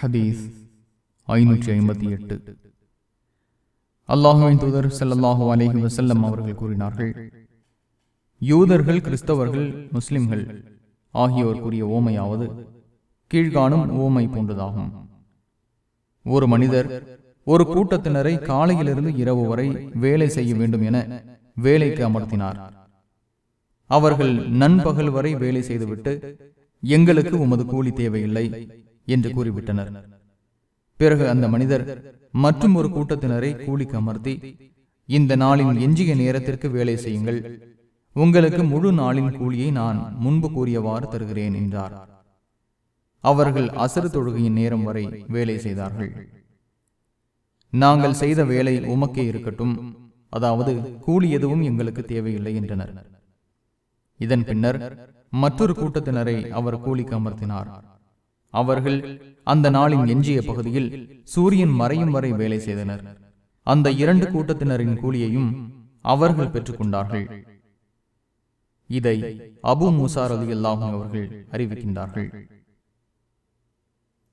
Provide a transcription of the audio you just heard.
ஹதீஸ் ஐநூற்றி ஐம்பத்தி எட்டு. அல்லாஹுவின் தூதர் ஸல்லல்லாஹு அலைஹி வசல்லம் அவர்கள் கூறினார்கள் யூதர்கள் கிறிஸ்தவர்கள் முஸ்லிம்கள் ஆகியோர் கூறிய ஓமையாவது கீழ்காணும் ஓமை போன்றதாகும். ஒரு மனிதர் ஒரு கூட்டத்தினரை காலையிலிருந்து இரவு வரை வேலை செய்ய வேண்டும் என வேலைக்கு அமர்த்தினார். அவர்கள் நண்பகல் வரை வேலை செய்துவிட்டு எங்களுக்கு உமது கூலி தேவையில்லை என்று கூறிவிட்டனர். பிறகு அந்த மனிதர் மற்றும் ஒரு கூட்டத்தினரை கூலிக்கு அமர்த்தி இந்த நாளின் எஞ்சிய நேரத்திற்கு வேலை செய்யுங்கள். உங்களுக்கு முழு நாளின் கூலியை நான் முன்பு கூறியவாறு தருகிறேன் என்றார். அவர்கள் அசரு தொழுகையின் நேரம் வரை வேலை செய்தார்கள். நாங்கள் செய்த வேலை உமக்கே இருக்கட்டும். அதாவது கூலி எதுவும் எங்களுக்கு தேவையில்லை என்றனர். இதன் பின்னர் மற்றொரு கூட்டத்தினரை அவர் கூலிக்கு அமர்த்தினார். அவர்கள் அந்த நாளின் எஞ்சிய பகுதியில் சூரியன் மறையும் வரை வேலை செய்தனர். அந்த இரண்டு கூட்டத்தினரின் கூலியையும் அவர்கள் பெற்றுக்கொண்டார்கள். இதை அபு மூசார் அலி அல்லாஹும் அவர்கள் அறிவிக்கின்றார்கள்.